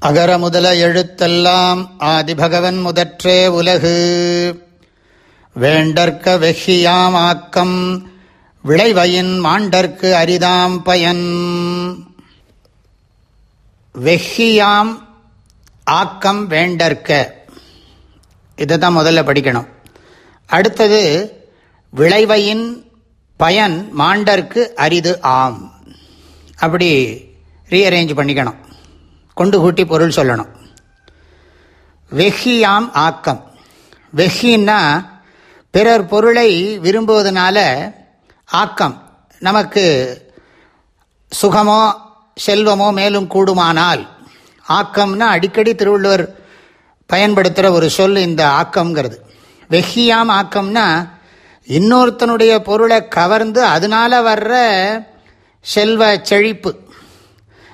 அகர முதல எழுத்தெல்லாம் ஆதிபகவன் முதற்றே உலகு. வேண்டற்க வெஹியாம் ஆக்கம் விளைவயின் மாண்டற்கு அரிதாம் பயன். வெஹியாம் ஆக்கம் வேண்டற்க. இதை தான் முதல்ல படிக்கணும். அடுத்தது விளைவையின் பயன் மாண்டற்கு அரிது ஆம். அப்படி ரீஅரேஞ்ச் பண்ணிக்கணும். கொண்டு கூட்டி பொருள் சொல்லணும். வெஹியாம் ஆக்கம். வெஹின்னா பிறர் பொருளை விரும்புவதனால ஆக்கம். நமக்கு சுகமோ செல்வமோ மேலும் கூடுமானால் ஆக்கம்னா அடிக்கடி திருவள்ளுவர் பயன்படுத்துகிற ஒரு சொல் இந்த ஆக்கம்ங்கிறது. வெஹியாம் ஆக்கம்னா இன்னொருத்தனுடைய பொருளை கவர்ந்து அதனால வர்ற செல்வ செழிப்பு.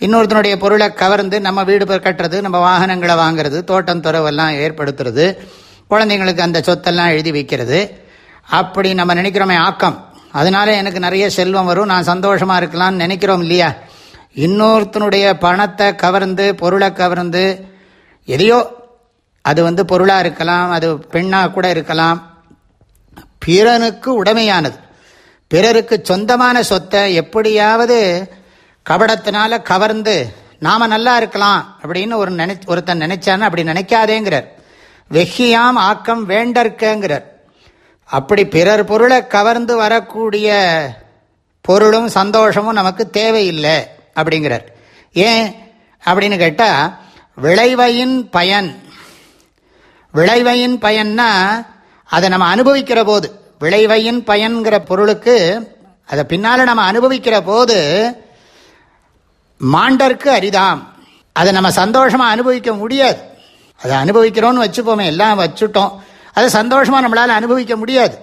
இன்னொருத்தனுடைய பொருளை கவர்ந்து நம்ம வீடு கட்டுறது நம்ம வாகனங்களை வாங்கிறது தோட்டம் துறவெல்லாம் ஏற்படுத்துறது குழந்தைங்களுக்கு அந்த சொத்தெல்லாம் எழுதி வைக்கிறது. அப்படி நம்ம நினைக்கிறோமே ஆக்கம். அதனால எனக்கு நிறைய செல்வம் வரும். நான் சந்தோஷமாக இருக்கலாம்னு நினைக்கிறோம் இல்லையா? இன்னொருத்தனுடைய பணத்தை கவர்ந்து பொருளை கவர்ந்து எதையோ அது வந்து பொருளாக இருக்கலாம் அது பெண்ணாக கூட இருக்கலாம். பிறனுக்கு உடமையானது. பிறருக்கு சொந்தமான சொத்தை எப்படியாவது கபடத்தினால கவர்ந்து நாம நல்லா இருக்கலாம் அப்படின்னு ஒரு நினை ஒருத்தன் நினைச்சான்னு அப்படி நினைக்காதேங்கிறார். வெஹியாம் ஆக்கம் வேண்டற்கங்கிறார். அப்படி பிறர் பொருளை கவர்ந்து வரக்கூடிய பொருளும் சந்தோஷமும் நமக்கு தேவையில்லை அப்படிங்கிறார். ஏன் அப்படின்னு கேட்டால் விளைவையின் பயன். விளைவையின் பயன்னா அதை நம்ம அனுபவிக்கிற போது விளைவையின் பயன்கிற பொருளுக்கு அதை பின்னால் நம்ம அனுபவிக்கிற போது மாண்டற்கு அரிதாம். அதை நம்ம சந்தோஷமாக அனுபவிக்க முடியாது. அதை அனுபவிக்கிறோன்னு வச்சுப்போமே எல்லாம் வச்சுட்டோம். அதை சந்தோஷமாக நம்மளால் அனுபவிக்க முடியாது.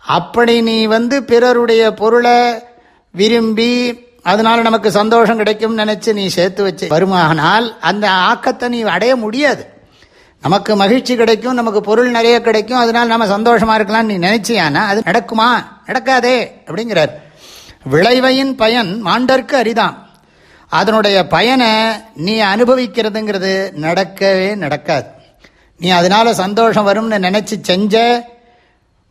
அப்படி நீ வந்து பிறருடைய பொருளை விரும்பி அதனால நமக்கு சந்தோஷம் கிடைக்கும் நினச்சி நீ சேர்த்து வச்சு வருமானால் அந்த ஆக்கத்தை நீ அடைய முடியாது. நமக்கு மகிழ்ச்சி கிடைக்கும் நமக்கு பொருள் நிறைய கிடைக்கும் அதனால் நம்ம சந்தோஷமாக இருக்கலாம்னு நீ நினைச்சியானா அது நடக்குமா? நடக்காதே அப்படிங்கிறார். விளைவையின் பயன் மாண்டற்கு அரிதான் அதனுடைய பயனை நீ அனுபவிக்கிறதுங்கிறது நடக்கவே நடக்காது. நீ அதனால சந்தோஷம் வரும்னு நினச்சி செஞ்ச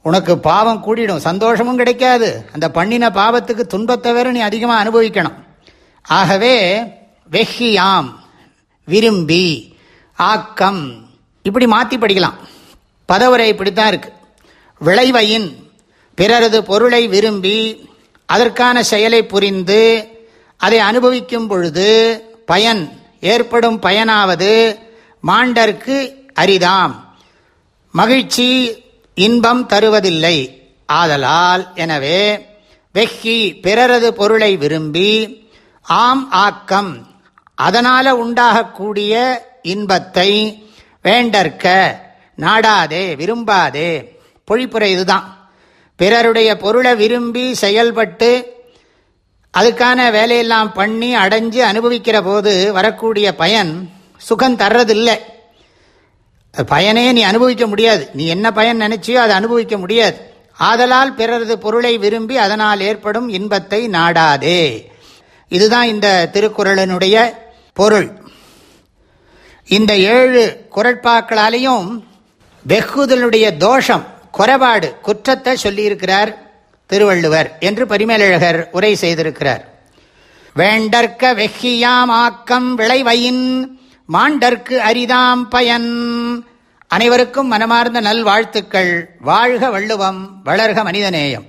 உனக்கு பாவம் கூடிடும். சந்தோஷமும் கிடைக்காது. அந்த பண்ணின பாவத்துக்கு துன்பத்தை வேற நீ அதிகமாக அனுபவிக்கணும். ஆகவே வெஹியாம் விரும்பி ஆக்கம் இப்படி மாற்றி படிக்கலாம். பதவுரை இப்படித்தான் இருக்கு. விளைவையின் பிறரது பொருளை விரும்பி அதற்கான செயலை புரிந்து அதை அனுபவிக்கும் பொழுது பயன் ஏற்படும் பயனாவது மாண்டர்க்கு அரிதாம். மகிழ்ச்சி இன்பம் தருவதில்லை. ஆதலால் எனவே வெஹி பிறரது பொருளை விரும்பி ஆம் ஆக்கம் அதனால உண்டாகக்கூடிய இன்பத்தை வேண்டற்க நாடாதே விரும்பாதே. பொழிப்புரை இதுதான். பிறருடைய பொருளை விரும்பி செயல்பட்டு அதுக்கான வேலையெல்லாம் பண்ணி அடைஞ்சு அனுபவிக்கிற போது வரக்கூடிய பயன் சுகம் தர்றதில்லை. பயனே நீ அனுபவிக்க முடியாது. நீ என்ன பயன் நினைச்சியோ அதை அனுபவிக்க முடியாது. ஆதலால் பிறரது பொருளை விரும்பி அதனால் ஏற்படும் இன்பத்தை நாடாதே. இதுதான் இந்த திருக்குறளினுடைய பொருள். இந்த ஏழு குரட்பாக்களாலையும் வெகுதலுடைய தோஷம் குறைபாடு குற்றத்தை சொல்லியிருக்கிறார் திருவள்ளுவர் என்று பரிமேலழகர் உரை செய்திருக்கிறார். வேண்டற்க வெஹியாம் ஆக்கம் விளைவையின் மாண்டற்கு அரிதாம் பயன். அனைவருக்கும் மனமார்ந்த நல்வாழ்த்துக்கள். வாழ்க வள்ளுவம் வளர்க மனிதநேயம்.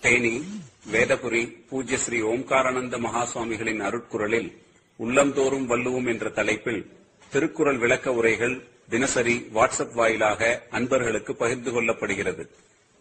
தேனி வேதபுரி பூஜ்ய ஸ்ரீ ஓம்காரானந்த மகாசுவாமிகளின் அருட்குரலில் உள்ளந்தோறும் வள்ளுவோம் என்ற தலைப்பில் திருக்குறள் விளக்க உரைகள் தினசரி வாட்ஸ்அப் வாயிலாக அன்பர்களுக்கு பகிர்ந்து கொள்ளப்படுகிறது.